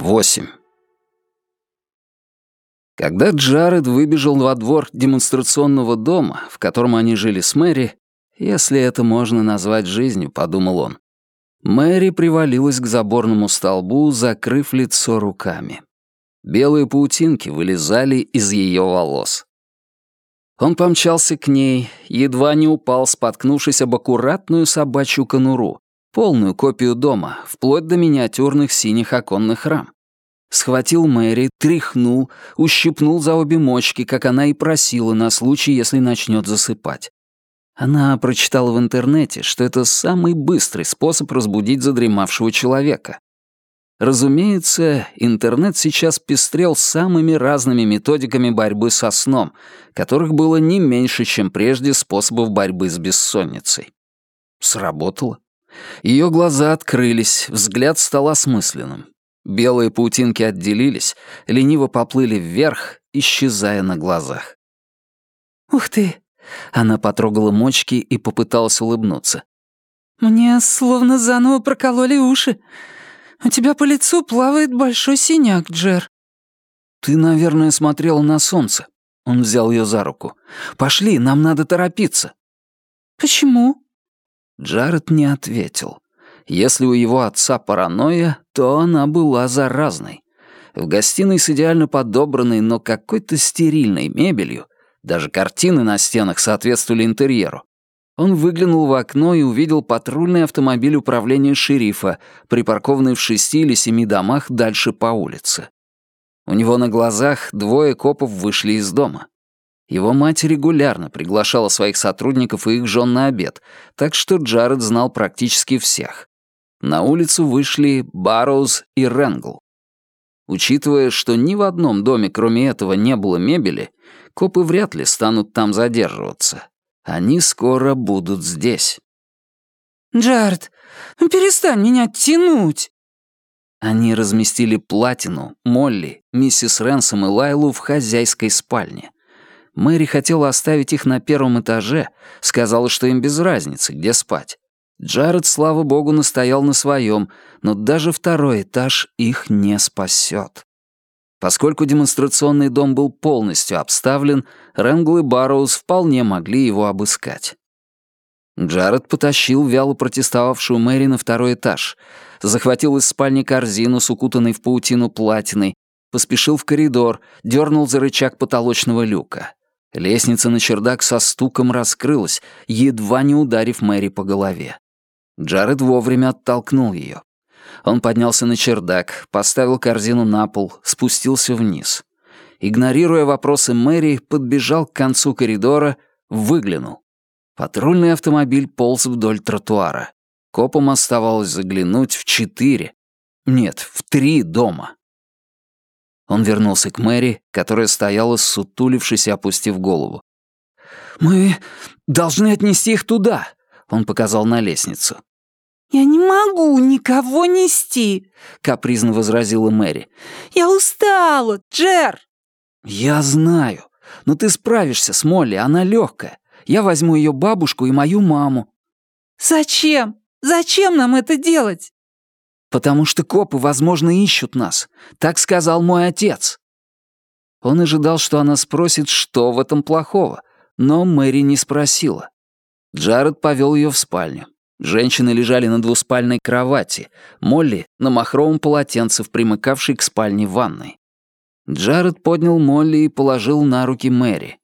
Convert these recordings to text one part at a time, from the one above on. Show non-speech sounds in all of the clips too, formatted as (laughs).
8. Когда Джаред выбежал во двор демонстрационного дома, в котором они жили с Мэри, если это можно назвать жизнью, подумал он, Мэри привалилась к заборному столбу, закрыв лицо руками. Белые паутинки вылезали из ее волос. Он помчался к ней, едва не упал, споткнувшись об аккуратную собачью конуру, полную копию дома, вплоть до миниатюрных синих оконных рам. Схватил Мэри, тряхнул, ущипнул за обе мочки, как она и просила на случай, если начнет засыпать. Она прочитала в интернете, что это самый быстрый способ разбудить задремавшего человека. Разумеется, интернет сейчас пестрел самыми разными методиками борьбы со сном, которых было не меньше, чем прежде способов борьбы с бессонницей. Сработало. Ее глаза открылись, взгляд стал осмысленным. Белые паутинки отделились, лениво поплыли вверх, исчезая на глазах. «Ух ты!» Она потрогала мочки и попыталась улыбнуться. «Мне словно заново прокололи уши. У тебя по лицу плавает большой синяк, Джер». «Ты, наверное, смотрела на солнце». Он взял ее за руку. «Пошли, нам надо торопиться». «Почему?» Джаред не ответил. Если у его отца паранойя, то она была заразной. В гостиной с идеально подобранной, но какой-то стерильной мебелью даже картины на стенах соответствовали интерьеру. Он выглянул в окно и увидел патрульный автомобиль управления шерифа, припаркованный в шести или семи домах дальше по улице. У него на глазах двое копов вышли из дома. Его мать регулярно приглашала своих сотрудников и их жен на обед, так что Джаред знал практически всех. На улицу вышли Барроуз и Ренгл. Учитывая, что ни в одном доме, кроме этого, не было мебели, копы вряд ли станут там задерживаться. Они скоро будут здесь. «Джаред, перестань меня тянуть!» Они разместили Платину, Молли, миссис Ренсом и Лайлу в хозяйской спальне. Мэри хотела оставить их на первом этаже, сказала, что им без разницы, где спать. Джаред, слава богу, настоял на своем, но даже второй этаж их не спасет. Поскольку демонстрационный дом был полностью обставлен, Рэнгл и Барроуз вполне могли его обыскать. Джаред потащил вяло протестовавшую Мэри на второй этаж, захватил из спальни корзину с укутанной в паутину платиной, поспешил в коридор, дернул за рычаг потолочного люка. Лестница на чердак со стуком раскрылась, едва не ударив Мэри по голове. Джаред вовремя оттолкнул ее. Он поднялся на чердак, поставил корзину на пол, спустился вниз. Игнорируя вопросы Мэри, подбежал к концу коридора, выглянул. Патрульный автомобиль полз вдоль тротуара. Копам оставалось заглянуть в четыре, нет, в три дома. Он вернулся к Мэри, которая стояла, сутулившись и опустив голову. «Мы должны отнести их туда», — он показал на лестницу. «Я не могу никого нести», — капризно возразила Мэри. «Я устала, Джер!» «Я знаю. Но ты справишься с Молли, она легкая. Я возьму ее бабушку и мою маму». «Зачем? Зачем нам это делать?» «Потому что копы, возможно, ищут нас. Так сказал мой отец». Он ожидал, что она спросит, что в этом плохого, но Мэри не спросила. Джаред повел ее в спальню. Женщины лежали на двуспальной кровати, Молли — на махровом полотенце, примыкавшей к спальне ванной. Джаред поднял Молли и положил на руки Мэри.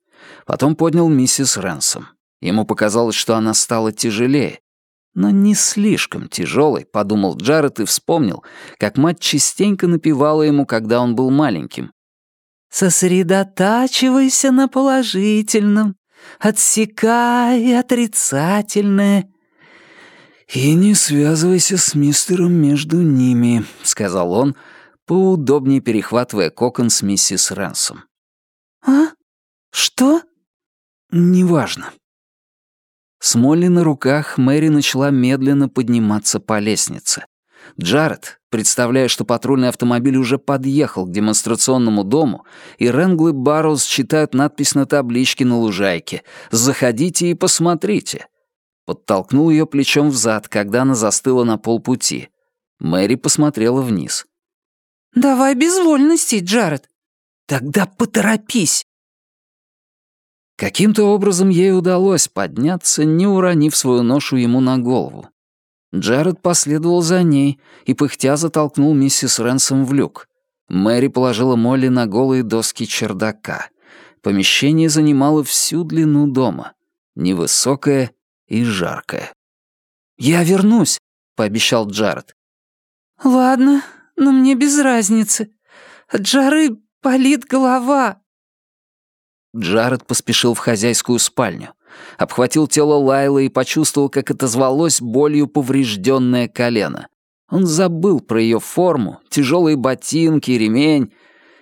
Потом поднял миссис Рэнсом. Ему показалось, что она стала тяжелее. Но не слишком тяжелой, подумал Джаред и вспомнил, как мать частенько напевала ему, когда он был маленьким. «Сосредотачивайся на положительном, отсекай отрицательное». «И не связывайся с мистером между ними», — сказал он, поудобнее перехватывая кокон с миссис Рэнсом. «А? Что?» «Неважно». С Молли на руках Мэри начала медленно подниматься по лестнице. Джаред, представляя, что патрульный автомобиль уже подъехал к демонстрационному дому, и Рэнгл и Барроуз читают надпись на табличке на лужайке «Заходите и посмотрите», Подтолкнул ее плечом взад, когда она застыла на полпути. Мэри посмотрела вниз. «Давай без вольностей, Джаред». «Тогда поторопись». Каким-то образом ей удалось подняться, не уронив свою ношу ему на голову. Джаред последовал за ней и пыхтя затолкнул миссис Ренсом в люк. Мэри положила Молли на голые доски чердака. Помещение занимало всю длину дома. Невысокое и жаркое. «Я вернусь», — пообещал Джаред. «Ладно, но мне без разницы. От жары болит голова». Джаред поспешил в хозяйскую спальню. Обхватил тело Лайлы и почувствовал, как отозвалось болью поврежденное колено. Он забыл про ее форму, тяжелые ботинки, ремень.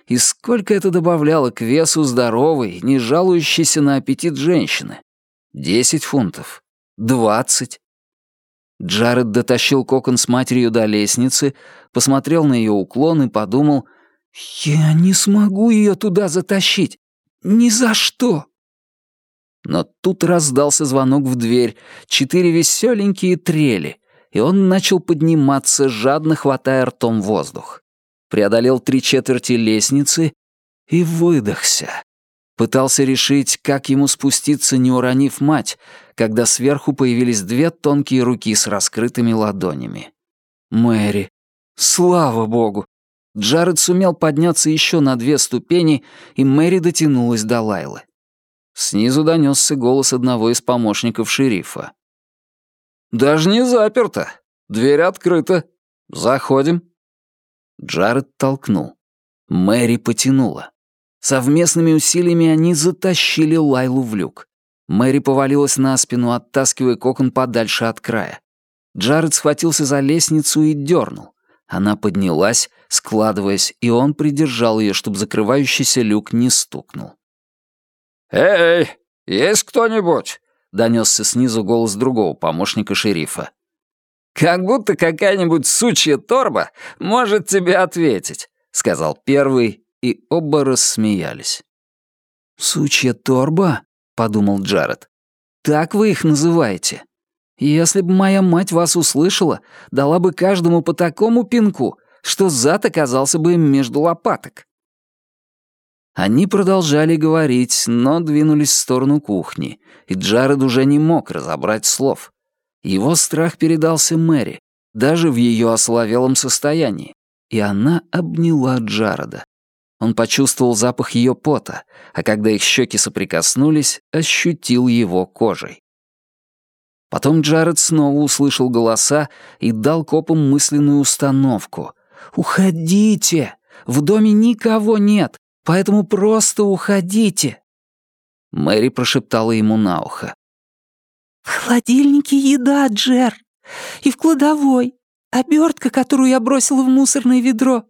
И сколько это добавляло к весу здоровой, не жалующейся на аппетит женщины. Десять фунтов. Двадцать. Джаред дотащил кокон с матерью до лестницы, посмотрел на ее уклон и подумал, «Я не смогу ее туда затащить. Ни за что!» Но тут раздался звонок в дверь, четыре веселенькие трели, и он начал подниматься, жадно хватая ртом воздух. Преодолел три четверти лестницы и выдохся. Пытался решить, как ему спуститься, не уронив мать, когда сверху появились две тонкие руки с раскрытыми ладонями. Мэри. Слава богу! Джаред сумел подняться еще на две ступени, и Мэри дотянулась до Лайлы. Снизу донесся голос одного из помощников шерифа. «Даже не заперто. Дверь открыта. Заходим». Джаред толкнул. Мэри потянула. Совместными усилиями они затащили Лайлу в люк. Мэри повалилась на спину, оттаскивая кокон подальше от края. Джаред схватился за лестницу и дернул. Она поднялась, складываясь, и он придержал ее, чтобы закрывающийся люк не стукнул. «Эй, есть кто-нибудь?» — донесся снизу голос другого помощника шерифа. «Как будто какая-нибудь сучья торба может тебе ответить», — сказал первый, и оба рассмеялись. «Сучья торба?» — подумал Джаред. «Так вы их называете? Если бы моя мать вас услышала, дала бы каждому по такому пинку, что зад оказался бы им между лопаток». Они продолжали говорить, но двинулись в сторону кухни, и Джаред уже не мог разобрать слов. Его страх передался Мэри, даже в ее ословелом состоянии, и она обняла Джареда. Он почувствовал запах ее пота, а когда их щеки соприкоснулись, ощутил его кожей. Потом Джаред снова услышал голоса и дал копам мысленную установку. «Уходите! В доме никого нет! Поэтому просто уходите!» Мэри прошептала ему на ухо. «В холодильнике еда, Джер, и в кладовой. Обертка, которую я бросила в мусорное ведро.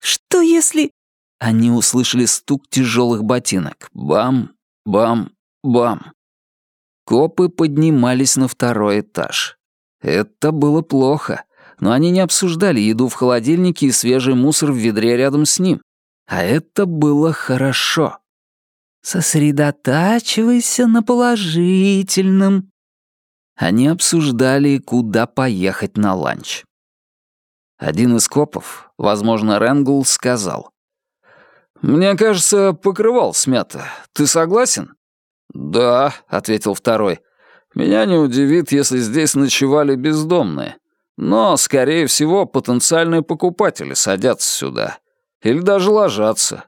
Что если...» Они услышали стук тяжелых ботинок. Бам, бам, бам. Копы поднимались на второй этаж. Это было плохо, но они не обсуждали еду в холодильнике и свежий мусор в ведре рядом с ним. А это было хорошо. «Сосредотачивайся на положительном». Они обсуждали, куда поехать на ланч. Один из копов, возможно, Ренгул, сказал. «Мне кажется, покрывал смято. Ты согласен?» «Да», — ответил второй. «Меня не удивит, если здесь ночевали бездомные. Но, скорее всего, потенциальные покупатели садятся сюда. Или даже ложатся.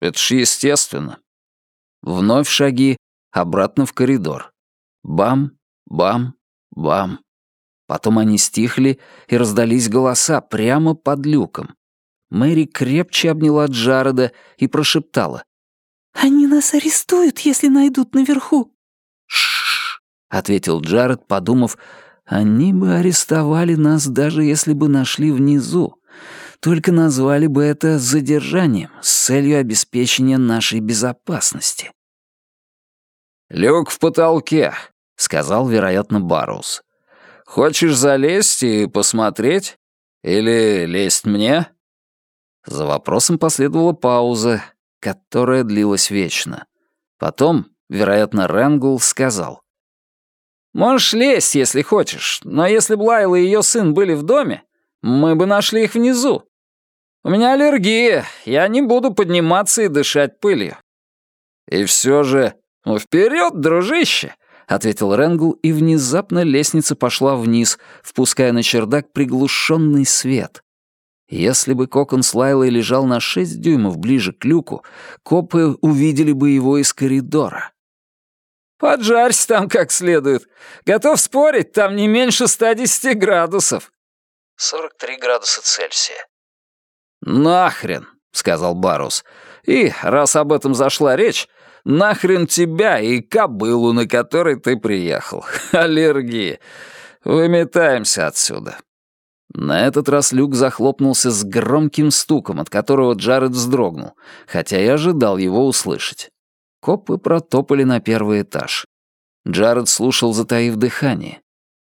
Это ж естественно. Вновь шаги, обратно в коридор. Бам, бам, бам. Потом они стихли, и раздались голоса прямо под люком. Мэри крепче обняла Джареда и прошептала. «Они нас арестуют, если найдут наверху». «Ш-ш-ш», ответил Джаред, подумав, «они бы арестовали нас, даже если бы нашли внизу только назвали бы это задержанием с целью обеспечения нашей безопасности. «Люк в потолке», — сказал, вероятно, Барроуз. «Хочешь залезть и посмотреть? Или лезть мне?» За вопросом последовала пауза, которая длилась вечно. Потом, вероятно, Ренгул сказал. «Можешь лезть, если хочешь, но если б Лайла и ее сын были в доме, мы бы нашли их внизу. У меня аллергия, я не буду подниматься и дышать пылью». «И все же...» «Ну, вперед, дружище!» — ответил Рэнгл, и внезапно лестница пошла вниз, впуская на чердак приглушенный свет. Если бы кокон с Лайлой лежал на шесть дюймов ближе к люку, копы увидели бы его из коридора. «Поджарься там как следует. Готов спорить, там не меньше 110 градусов». 43 градуса Цельсия. «Нахрен», — сказал Барус. «И, раз об этом зашла речь, нахрен тебя и кобылу, на которой ты приехал. (laughs) Аллергия. Выметаемся отсюда». На этот раз люк захлопнулся с громким стуком, от которого Джаред вздрогнул, хотя и ожидал его услышать. Копы протопали на первый этаж. Джаред слушал, затаив дыхание.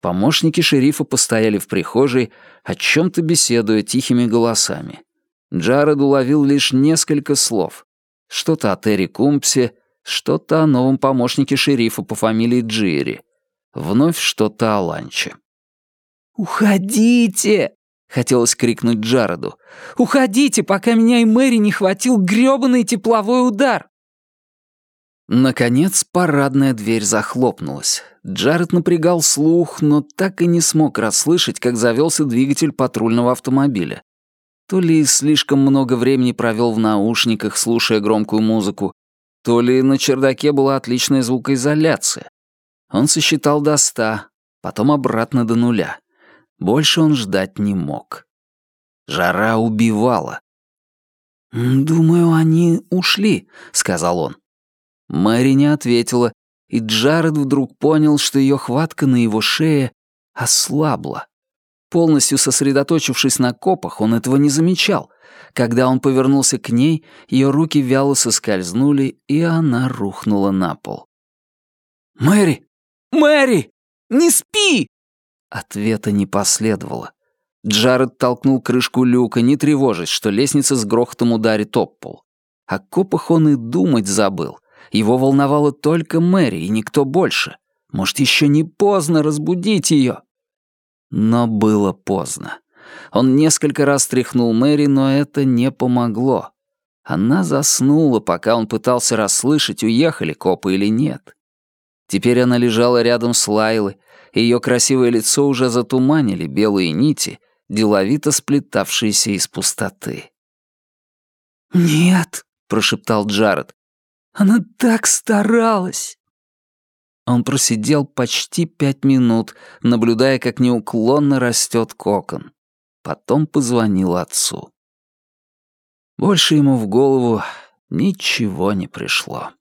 Помощники шерифа постояли в прихожей, о чем-то беседуя тихими голосами. Джаред уловил лишь несколько слов. Что-то о Терри Кумпсе, что-то о новом помощнике шерифа по фамилии Джири. Вновь что-то о ланче. «Уходите!» — хотелось крикнуть Джареду. «Уходите, пока меня и Мэри не хватил грёбаный тепловой удар!» Наконец парадная дверь захлопнулась. Джаред напрягал слух, но так и не смог расслышать, как завелся двигатель патрульного автомобиля. То ли слишком много времени провел в наушниках, слушая громкую музыку, то ли на чердаке была отличная звукоизоляция. Он сосчитал до ста, потом обратно до нуля. Больше он ждать не мог. Жара убивала. «Думаю, они ушли», — сказал он. Мэри не ответила, и Джаред вдруг понял, что ее хватка на его шее ослабла. Полностью сосредоточившись на копах, он этого не замечал. Когда он повернулся к ней, ее руки вяло соскользнули, и она рухнула на пол. «Мэри! Мэри! Не спи!» Ответа не последовало. Джаред толкнул крышку люка, не тревожась, что лестница с грохотом ударит об пол. О копах он и думать забыл. Его волновало только Мэри и никто больше. Может, еще не поздно разбудить ее? Но было поздно. Он несколько раз тряхнул Мэри, но это не помогло. Она заснула, пока он пытался расслышать, уехали копы или нет. Теперь она лежала рядом с Лайлой, ее красивое лицо уже затуманили белые нити, деловито сплетавшиеся из пустоты. «Нет», — прошептал Джаред, — «она так старалась». Он просидел почти пять минут, наблюдая, как неуклонно растет кокон. Потом позвонил отцу. Больше ему в голову ничего не пришло.